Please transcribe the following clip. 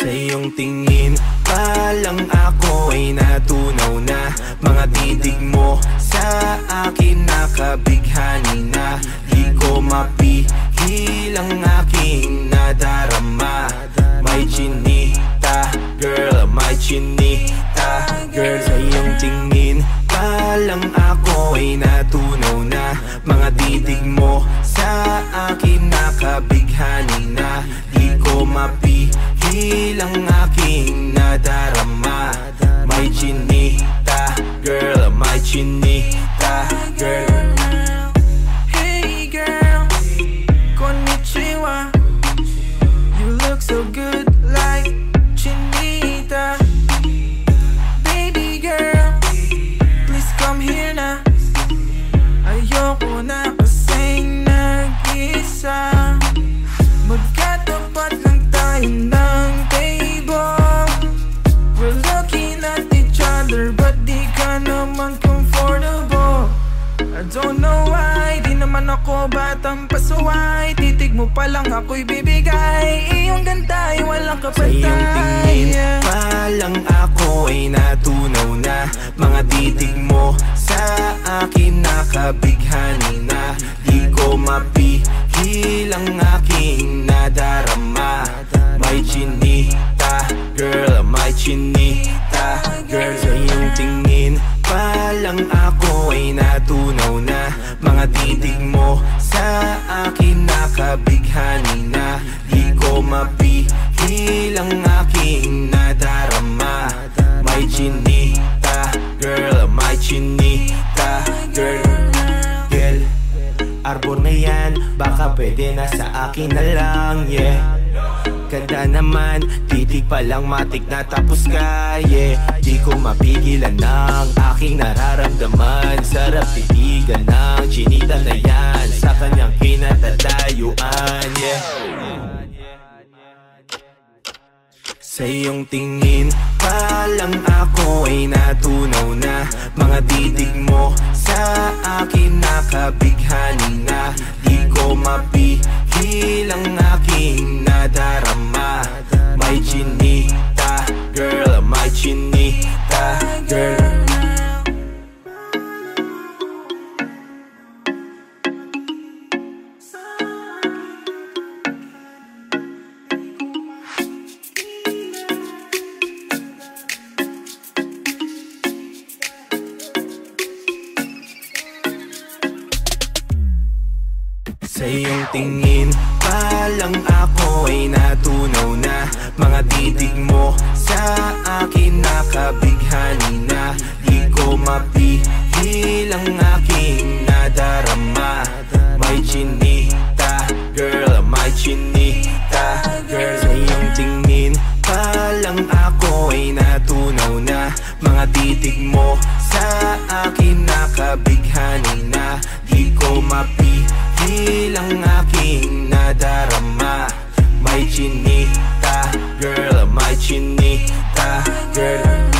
Sa iyong tingin pa lang ako ay natunaw na. Mga titig mo sa akin nakabighani na. Di ko mapihil ang aking nadarama. May chinita, girl, may I don't know why Di naman ako batang pasuway. Titig mo pa lang ako'y bibigay. Iyong ganda ay walang Sa iyong kapatay tingin pa lang ako ay natunaw na. Mga titig mo sa akin nakabighani na. Di ko mapihil ang aking nadarama. May chinita, girl, may chinita Girl, sa iyong tingin pa lang ako akin nakabighani na Di ko mapihil ang aking nadarama. May chinita, girl, may chinita, girl. Girl, arbor na yan, baka pwede na sa akin na lang, yeah. Ganda naman, titig pa lang matik na tapos ka, yeah. Di ko mapigilan ng aking nararamdaman Sarap titigan Sa iyong tingin. Pa lang ako ay natunaw na. Mga titig mo sa akin nakabighani na. Di ko mapihil Sa iyong tingin. Pa lang ako ay natunaw na. Mga titig mo sa akin nakabighani na. Di ko mapihil ang aking nadarama. May chinita, girl, may chinita Girl, sa iyong tingin pa lang ako ay natunaw na. Mga titig mo sa akin nakabighani na dahil ang aking nadarama May chinita, girl, may chinita, girl